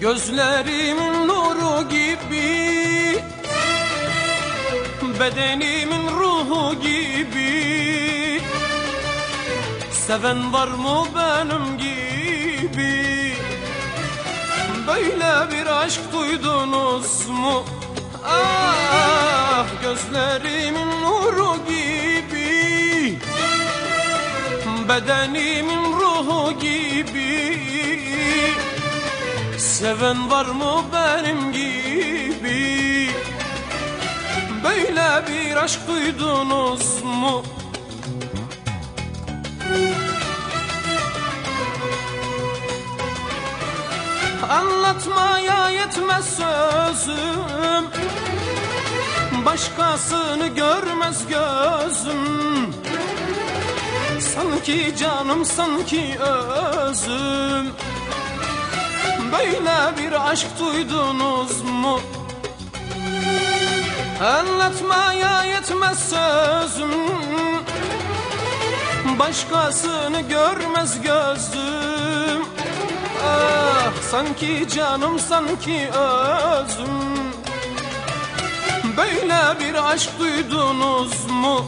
Gözlerimin nuru gibi Bedenimin ruhu gibi. Seven var mı benim gibi? Böyle bir aşk duydunuz mu? Ah gözlerimin nuru gibi Bedenimin ruhu gibi Seven var mı benim gibi? Böyle bir aşk duydunuz mu? Anlatmaya yetmez sözüm. Başkasını görmez gözüm. Sanki canım sanki özüm Böyle bir aşk duydunuz mu? Anlatmaya yetmez sözüm Başkasını görmez gözüm Ah sanki canım sanki özüm Böyle bir aşk duydunuz mu?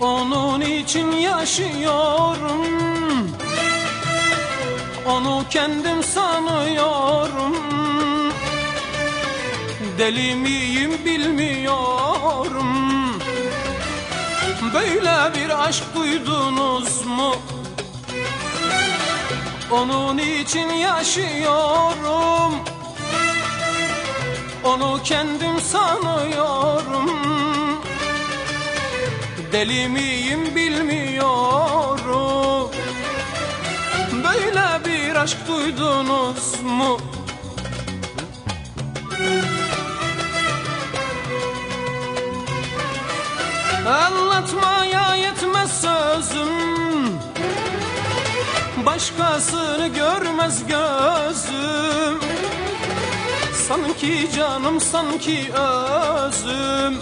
Onun için yaşıyorum. Onu kendim sanıyorum. Deli miyim bilmiyorum. Böyle bir aşk duydunuz mu? Onun için yaşıyorum. Onu kendim sanıyorum Deli miyim bilmiyorum. Böyle bir aşk duydunuz mu? Anlatmaya yetmez sözüm. Başkasını görmez gözüm. Sanki canım sanki özüm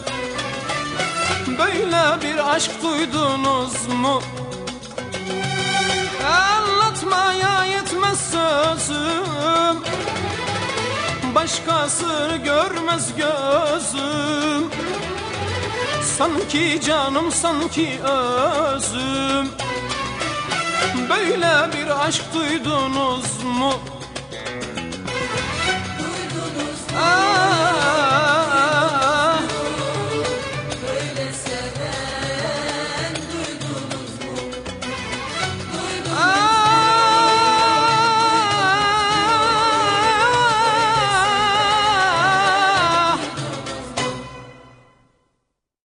Böyle bir aşk duydunuz mu? Anlatmaya yetmez sözüm Başkasını görmez gözüm Sanki canım sanki özüm Böyle bir aşk duydunuz mu? Duydunuz mu? Ah